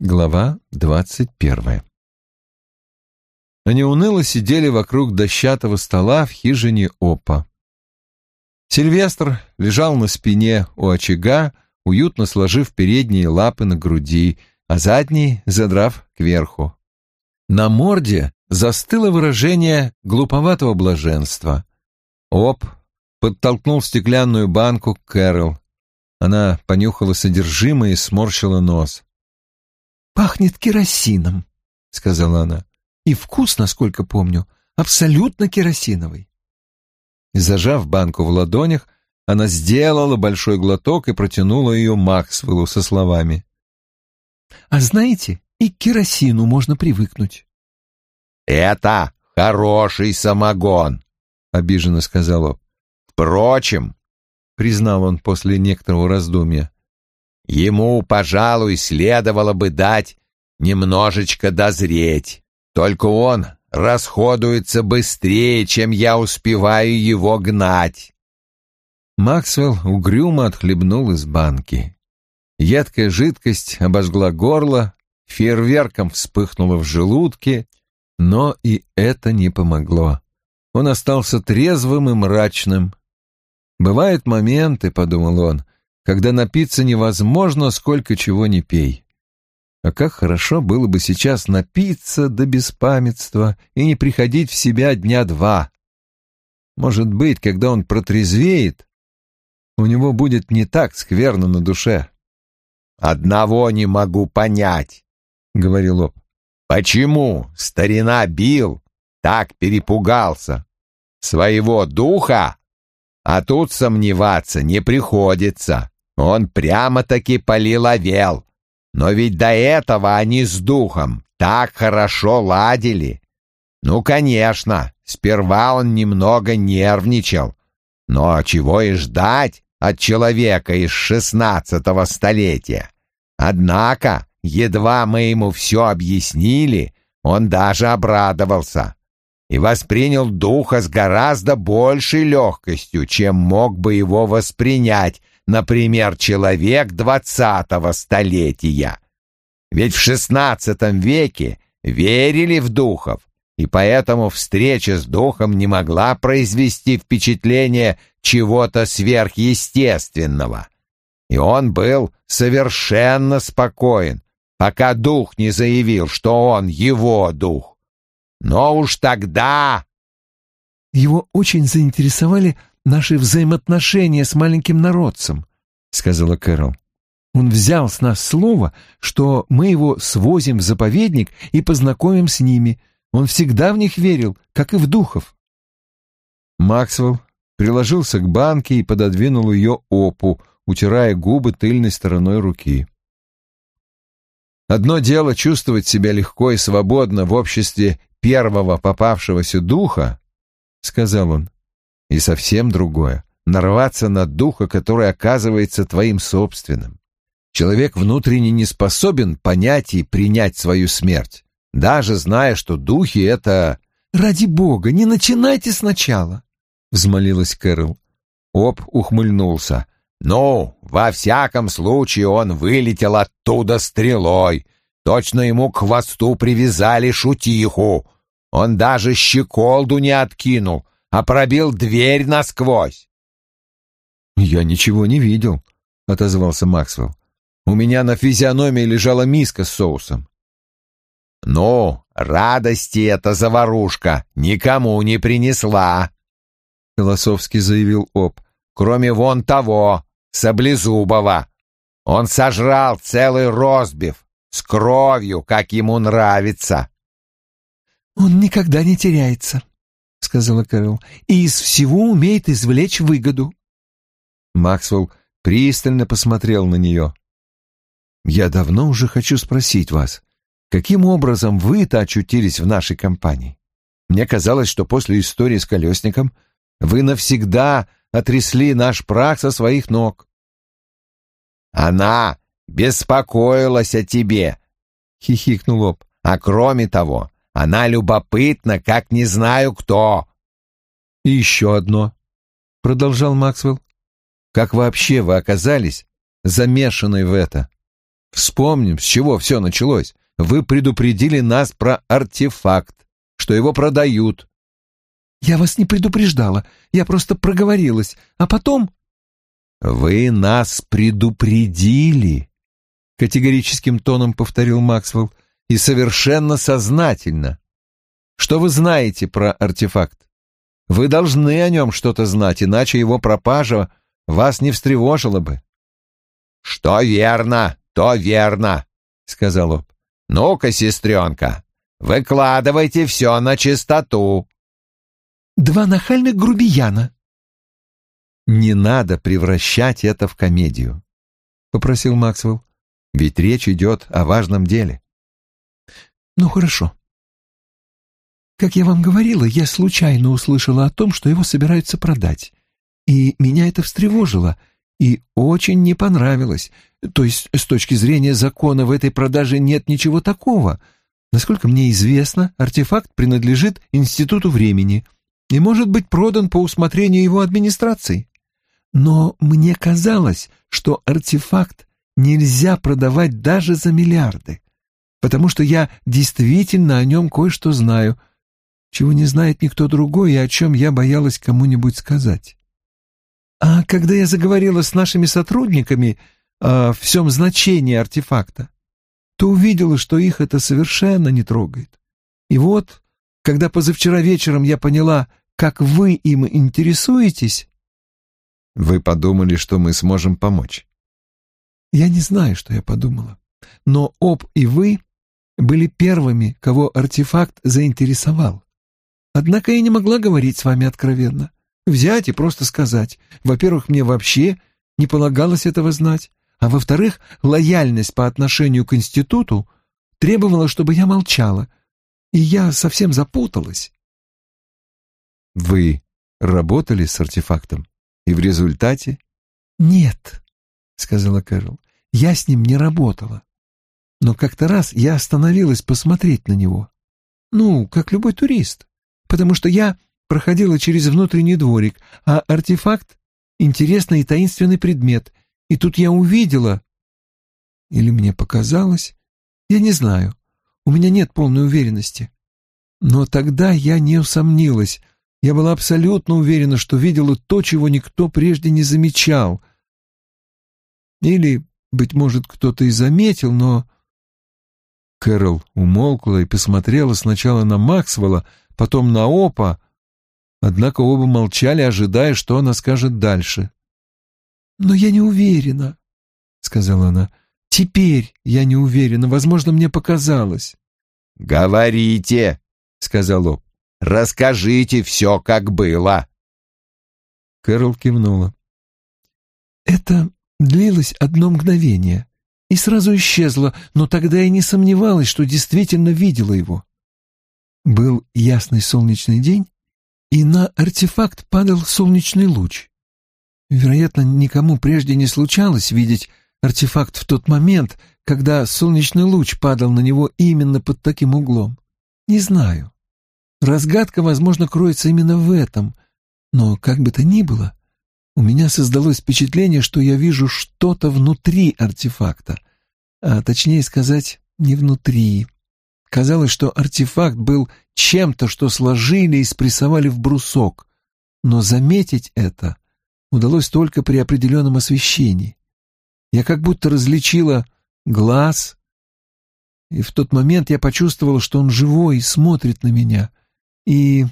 Глава двадцать первая Они уныло сидели вокруг дощатого стола в хижине Опа. Сильвестр лежал на спине у очага, уютно сложив передние лапы на груди, а задние задрав кверху. На морде застыло выражение глуповатого блаженства. Оп подтолкнул стеклянную банку к Кэрол. Она понюхала содержимое и сморщила нос. «Пахнет керосином», — сказала она. «И вкус, насколько помню, абсолютно керосиновый». Зажав банку в ладонях, она сделала большой глоток и протянула ее Максвеллу со словами. «А знаете, и к керосину можно привыкнуть». «Это хороший самогон», — обиженно сказал он. «Впрочем», — признал он после некоторого раздумья, — «ему, пожалуй, следовало бы дать немножечко дозреть. Только он расходуется быстрее, чем я успеваю его гнать». Максвелл угрюмо отхлебнул из банки. Едкая жидкость обожгла горло, фейерверком вспыхнула в желудке, но и это не помогло. Он остался трезвым и мрачным. «Бывают моменты, — подумал он, — когда напиться невозможно, сколько чего не пей. А как хорошо было бы сейчас напиться до беспамятства и не приходить в себя дня два. Может быть, когда он протрезвеет, у него будет не так скверно на душе. «Одного не могу понять», — говорил Лоб. «Почему старина Билл так перепугался? Своего духа? А тут сомневаться не приходится. Он прямо-таки полиловел. Но ведь до этого они с духом так хорошо ладили. Ну, конечно, сперва он немного нервничал. Но чего и ждать от человека из шестнадцатого столетия? Однако, едва мы ему все объяснили, он даже обрадовался и воспринял духа с гораздо большей легкостью, чем мог бы его воспринять, например, человек двадцатого столетия. Ведь в шестнадцатом веке верили в духов, и поэтому встреча с духом не могла произвести впечатление чего-то сверхъестественного. И он был совершенно спокоен, пока дух не заявил, что он его дух. Но уж тогда... Его очень заинтересовали наши взаимоотношения с маленьким народцем, сказала Кэрол. Он взял с нас слово, что мы его свозим в заповедник и познакомим с ними. Он всегда в них верил, как и в духов. Максвелл приложился к банке и пододвинул ее опу, утирая губы тыльной стороной руки. Одно дело чувствовать себя легко и свободно в обществе первого попавшегося духа, — сказал он, — и совсем другое — нарваться на духа, который оказывается твоим собственным. Человек внутренне не способен понять и принять свою смерть, даже зная, что духи — это... «Ради бога, не начинайте сначала!» — взмолилась Кэрол. Об ухмыльнулся. «Ну, во всяком случае он вылетел оттуда стрелой, Точно ему к хвосту привязали шутиху. Он даже щеколду не откинул, а пробил дверь насквозь. «Я ничего не видел», — отозвался Максвелл. «У меня на физиономии лежала миска с соусом». «Ну, радости эта заварушка никому не принесла», — философски заявил Об, «кроме вон того, Саблезубова. Он сожрал целый розбив, с кровью, как ему нравится. «Он никогда не теряется», — сказала Кэрол, — «и из всего умеет извлечь выгоду». Максвелл пристально посмотрел на нее. «Я давно уже хочу спросить вас, каким образом вы-то очутились в нашей компании? Мне казалось, что после истории с колесником вы навсегда отрясли наш прах со своих ног». «Она беспокоилась о тебе», — хихикнул Об. «А кроме того, она любопытна, как не знаю кто». «И еще одно», — продолжал Максвелл. «Как вообще вы оказались замешанной в это?» Вспомним, с чего все началось. Вы предупредили нас про артефакт, что его продают. Я вас не предупреждала, я просто проговорилась, а потом... Вы нас предупредили, категорическим тоном повторил Максвелл, и совершенно сознательно. Что вы знаете про артефакт? Вы должны о нем что-то знать, иначе его пропажа вас не встревожила бы. Что верно, то верно, сказал он. Ну-ка, сестренка, выкладывайте все на чистоту. Два нахальных грубияна. Не надо превращать это в комедию, попросил Максвелл. Ведь речь идет о важном деле. Ну хорошо. Как я вам говорила, я случайно услышала о том, что его собираются продать. И меня это встревожило и очень не понравилось. То есть, с точки зрения закона, в этой продаже нет ничего такого. Насколько мне известно, артефакт принадлежит Институту времени и может быть продан по усмотрению его администрации. Но мне казалось, что артефакт нельзя продавать даже за миллиарды, потому что я действительно о нем кое-что знаю, чего не знает никто другой и о чем я боялась кому-нибудь сказать. А когда я заговорила с нашими сотрудниками о всем значении артефакта, то увидела, что их это совершенно не трогает. И вот, когда позавчера вечером я поняла, как вы им интересуетесь... Вы подумали, что мы сможем помочь? Я не знаю, что я подумала. Но Об и вы были первыми, кого артефакт заинтересовал. Однако я не могла говорить с вами откровенно. Взять и просто сказать. Во-первых, мне вообще не полагалось этого знать. А во-вторых, лояльность по отношению к институту требовала, чтобы я молчала. И я совсем запуталась. Вы работали с артефактом? И в результате? Нет, сказала Кэрол. Я с ним не работала. Но как-то раз я остановилась посмотреть на него. Ну, как любой турист. Потому что я проходила через внутренний дворик, а артефакт — интересный и таинственный предмет. И тут я увидела... Или мне показалось? Я не знаю. У меня нет полной уверенности. Но тогда я не усомнилась. Я была абсолютно уверена, что видела то, чего никто прежде не замечал. Или, быть может, кто-то и заметил, но... Кэрол умолкла и посмотрела сначала на Максвелла, потом на Опа, Однако оба молчали, ожидая, что она скажет дальше. «Но я не уверена», — сказала она. «Теперь я не уверена. Возможно, мне показалось». «Говорите», — сказал Об. «Расскажите все, как было». Кэрол кивнула. «Это длилось одно мгновение и сразу исчезло, но тогда я не сомневалась, что действительно видела его. Был ясный солнечный день, и на артефакт падал солнечный луч. Вероятно, никому прежде не случалось видеть артефакт в тот момент, когда солнечный луч падал на него именно под таким углом. Не знаю. Разгадка, возможно, кроется именно в этом, но как бы то ни было, у меня создалось впечатление, что я вижу что-то внутри артефакта, а точнее сказать, не внутри. Казалось, что артефакт был чем-то, что сложили и спрессовали в брусок, но заметить это удалось только при определенном освещении. Я как будто различила глаз, и в тот момент я почувствовала, что он живой и смотрит на меня. И...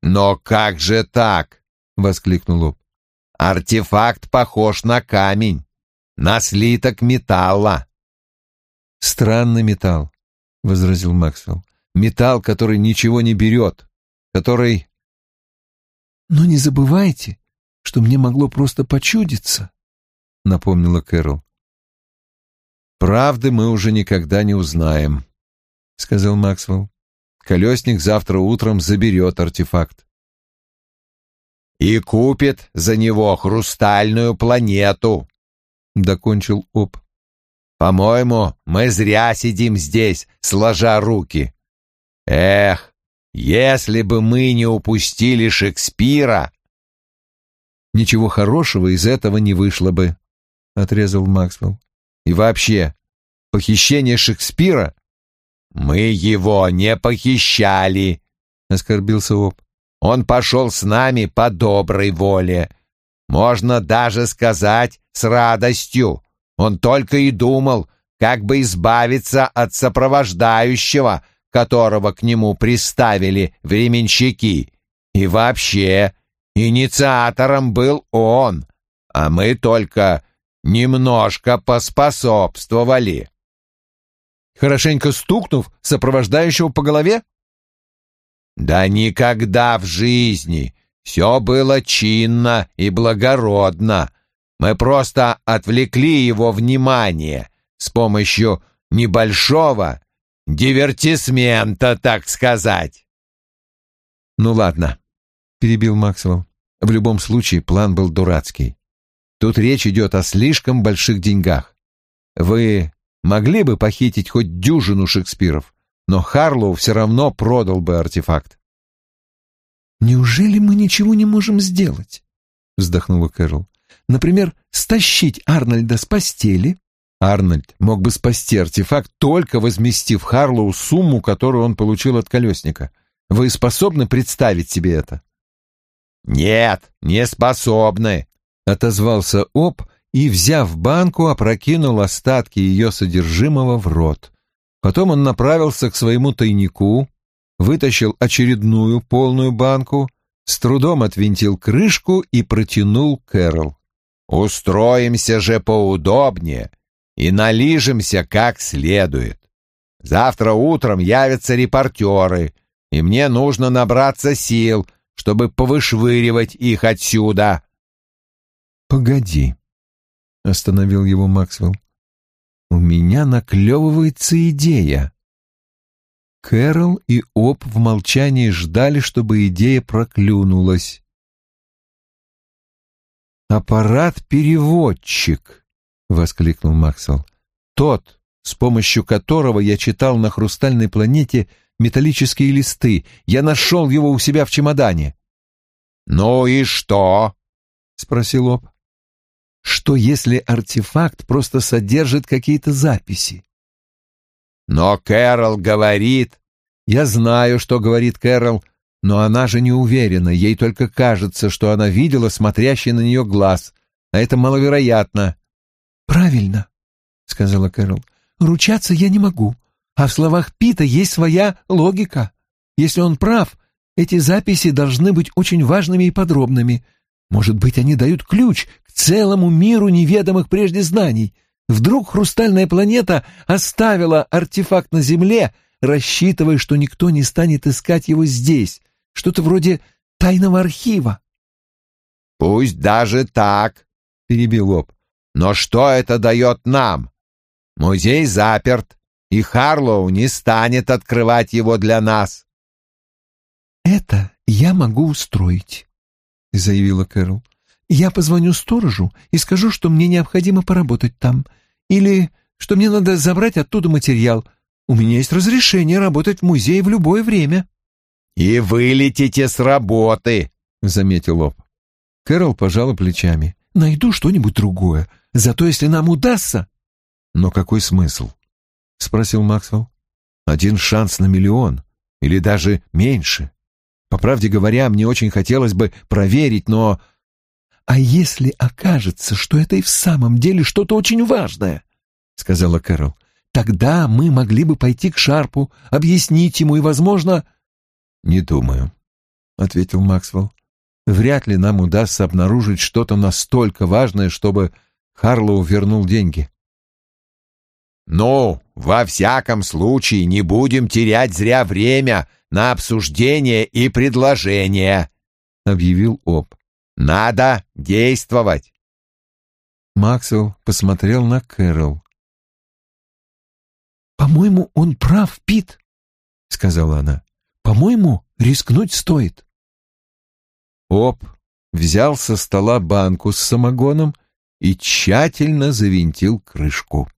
«Но как же так?» — воскликнул Лоб. «Артефакт похож на камень, на слиток металла». «Странный металл возразил Максвелл. «Металл, который ничего не берет, который...» «Но не забывайте, что мне могло просто почудиться», — напомнила Кэрол. «Правды мы уже никогда не узнаем», — сказал Максвелл. «Колесник завтра утром заберет артефакт». «И купит за него хрустальную планету», — докончил Об. По-моему, мы зря сидим здесь, сложа руки. Эх, если бы мы не упустили Шекспира...» «Ничего хорошего из этого не вышло бы», — отрезал Максвелл. И вообще, похищение Шекспира? Мы его не похищали, оскорбился Об. Он пошел с нами по доброй воле. Можно даже сказать с радостью. Он только и думал, как бы избавиться от сопровождающего, которого к нему приставили временщики. И вообще, инициатором был он, а мы только немножко поспособствовали. Хорошенько стукнув сопровождающего по голове? Да никогда в жизни. Все было чинно и благородно. Мы просто отвлекли его внимание с помощью небольшого дивертисмента, так сказать. Ну ладно, перебил Максвелл. В любом случае план был дурацкий. Тут речь идет о слишком больших деньгах. Вы могли бы похитить хоть дюжину Шекспиров, но Харлоу все равно продал бы артефакт. «Неужели мы ничего не можем сделать?» — вздохнула Кэрол. «Например, стащить Арнольда с постели?» Арнольд мог бы спасти артефакт, только возместив Харлоу сумму, которую он получил от колесника. Вы способны представить себе это? «Нет, не способны», — отозвался Об и, взяв банку, опрокинул остатки ее содержимого в рот. Потом он направился к своему тайнику, вытащил очередную полную банку, с трудом отвинтил крышку и протянул Кэрол. «Устроимся же поудобнее и налижемся как следует. Завтра утром явятся репортеры, и мне нужно набраться сил, чтобы повышвыривать их отсюда». «Погоди», — остановил его Максвелл. «У меня наклевывается идея». Кэрол и Об в молчании ждали, чтобы идея проклюнулась. «Аппарат-переводчик», — воскликнул Максвелл. «Тот, с помощью которого я читал на хрустальной планете металлические листы. Я нашел его у себя в чемодане». «Ну и что?» — спросил Об. «Что, если артефакт просто содержит какие-то записи?» Но Кэрол говорит... Я знаю, что говорит Кэрол, но она же не уверена, ей только кажется, что она видела смотрящий на нее глаз, а это маловероятно. «Правильно», — сказала Кэрол. «Ручаться я не могу, а в словах Пита есть своя логика. Если он прав, эти записи должны быть очень важными и подробными. Может быть, они дают ключ целому миру неведомых прежде знаний. Вдруг хрустальная планета оставила артефакт на Земле, рассчитывая, что никто не станет искать его здесь, что-то вроде тайного архива. «Пусть даже так», — перебил Об. «Но что это дает нам? Музей заперт, и Харлоу не станет открывать его для нас». «Это я могу устроить», — заявила Кэрол. Я позвоню сторожу и скажу, что мне необходимо поработать там, или что мне надо забрать оттуда материал. У меня есть разрешение работать в музее в любое время». «И вылетите с работы», — заметил Лоб. Кэрол пожала плечами. «Найду что-нибудь другое. Зато если нам удастся...» «Но какой смысл?» — спросил Максвелл. «Один шанс на миллион. Или даже меньше. По правде говоря, мне очень хотелось бы проверить, но «А если окажется, что это и в самом деле что-то очень важное?» — сказала Кэрол. «Тогда мы могли бы пойти к Шарпу, объяснить ему и, возможно...» «Не думаю», — ответил Максвелл. «Вряд ли нам удастся обнаружить что-то настолько важное, чтобы Харлоу вернул деньги». «Ну, во всяком случае, не будем терять зря время на обсуждение и предложение», — объявил Об. Надо действовать. Максвелл посмотрел на Кэрол. «По-моему, он прав, Пит», — сказала она. «По-моему, рискнуть стоит». Оп взял со стола банку с самогоном и тщательно завинтил крышку.